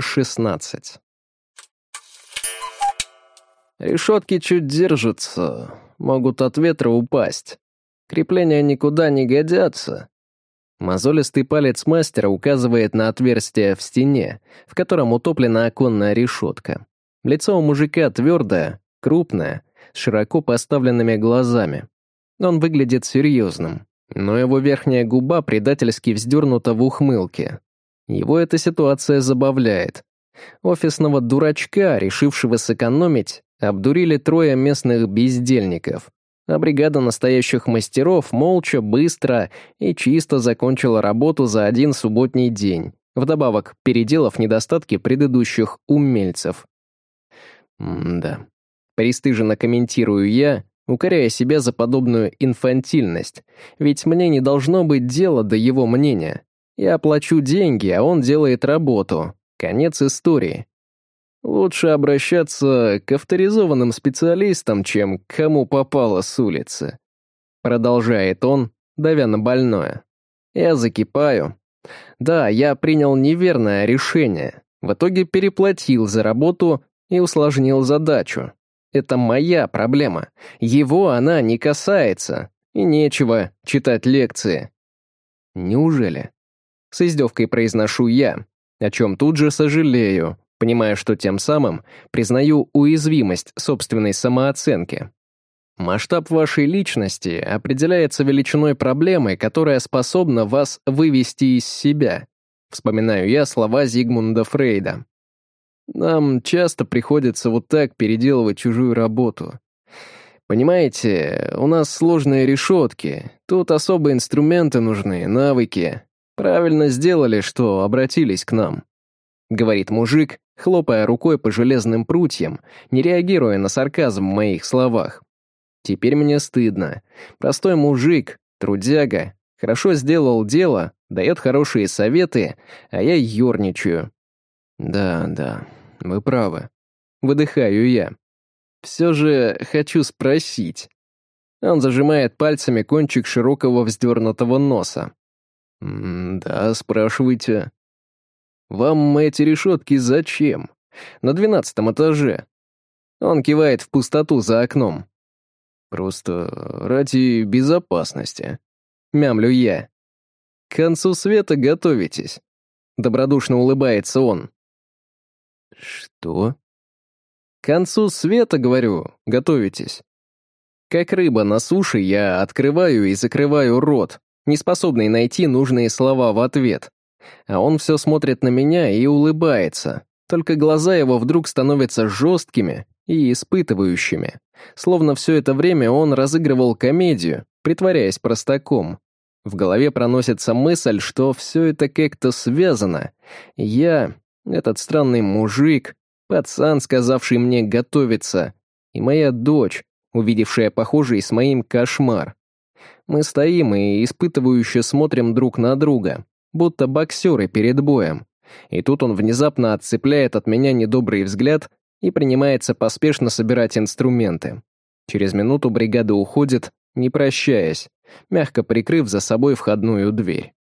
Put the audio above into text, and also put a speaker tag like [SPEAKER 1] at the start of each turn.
[SPEAKER 1] 16. Решетки чуть держатся, могут от ветра упасть. Крепления никуда не годятся. Мозолистый палец мастера указывает на отверстие в стене, в котором утоплена оконная решетка. Лицо у мужика твердое, крупное, с широко поставленными глазами. Он выглядит серьезным, но его верхняя губа предательски вздернута в ухмылке. Его эта ситуация забавляет. Офисного дурачка, решившего сэкономить, обдурили трое местных бездельников, а бригада настоящих мастеров молча, быстро и чисто закончила работу за один субботний день, вдобавок переделав недостатки предыдущих умельцев. М-да. Пристыженно комментирую я, укоряя себя за подобную инфантильность, ведь мне не должно быть дела до его мнения. Я плачу деньги, а он делает работу. Конец истории. Лучше обращаться к авторизованным специалистам, чем к кому попало с улицы. Продолжает он, давя на больное. Я закипаю. Да, я принял неверное решение. В итоге переплатил за работу и усложнил задачу. Это моя проблема. Его она не касается. И нечего читать лекции. Неужели? С издевкой произношу я, о чем тут же сожалею, понимая, что тем самым признаю уязвимость собственной самооценки. Масштаб вашей личности определяется величиной проблемы, которая способна вас вывести из себя. Вспоминаю я слова Зигмунда Фрейда. Нам часто приходится вот так переделывать чужую работу. Понимаете, у нас сложные решетки, тут особые инструменты нужны, навыки. Правильно сделали, что обратились к нам. Говорит мужик, хлопая рукой по железным прутьям, не реагируя на сарказм в моих словах. Теперь мне стыдно. Простой мужик, трудяга, хорошо сделал дело, дает хорошие советы, а я ерничаю. Да, да, вы правы. Выдыхаю я. Все же хочу спросить. Он зажимает пальцами кончик широкого вздернутого носа. «Да, спрашивайте». «Вам эти решетки зачем? На двенадцатом этаже». Он кивает в пустоту за окном. «Просто ради безопасности», — мямлю я. «К концу света готовитесь», — добродушно улыбается он. «Что?» «К концу света, говорю, готовитесь». Как рыба на суше, я открываю и закрываю рот, не способный найти нужные слова в ответ. А он все смотрит на меня и улыбается, только глаза его вдруг становятся жесткими и испытывающими, словно все это время он разыгрывал комедию, притворяясь простаком. В голове проносится мысль, что все это как-то связано. Я, этот странный мужик, пацан, сказавший мне готовиться, и моя дочь, увидевшая похожий с моим кошмар. Мы стоим и испытывающе смотрим друг на друга, будто боксеры перед боем. И тут он внезапно отцепляет от меня недобрый взгляд и принимается поспешно собирать инструменты. Через минуту бригада уходит, не прощаясь, мягко прикрыв за собой входную дверь.